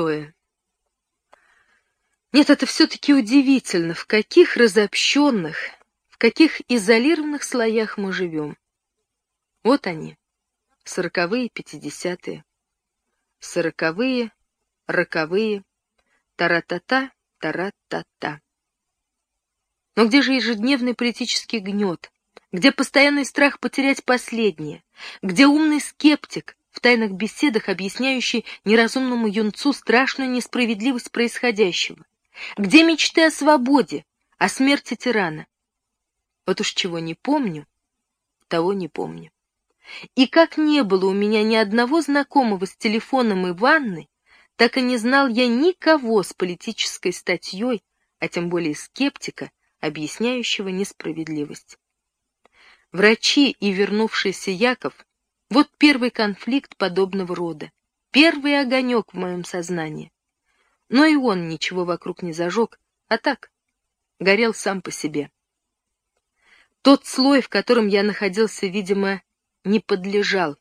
шестое. Нет, это все-таки удивительно, в каких разобщенных, в каких изолированных слоях мы живем. Вот они, сороковые, пятидесятые. Сороковые, роковые, тара-та-та, тара-та-та. Но где же ежедневный политический гнет? Где постоянный страх потерять последнее? Где умный скептик, в тайных беседах объясняющий неразумному юнцу страшную несправедливость происходящего? Где мечты о свободе, о смерти тирана? Вот уж чего не помню, того не помню. И как не было у меня ни одного знакомого с телефоном и ванной, так и не знал я никого с политической статьей, а тем более скептика, объясняющего несправедливость. Врачи и вернувшийся Яков — вот первый конфликт подобного рода, первый огонек в моем сознании. Но и он ничего вокруг не зажег, а так, горел сам по себе. Тот слой, в котором я находился, видимо, не подлежал.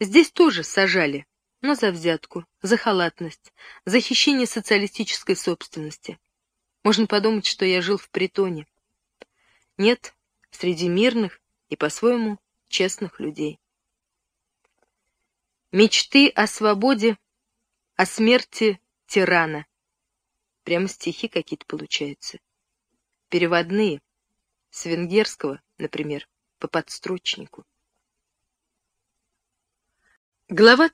Здесь тоже сажали, но за взятку, за халатность, за хищение социалистической собственности. Можно подумать, что я жил в притоне. Нет, среди мирных и по-своему честных людей. Мечты о свободе, о смерти тирана. Прямо стихи какие-то получаются. Переводные, с венгерского, например, по подстрочнику. Глава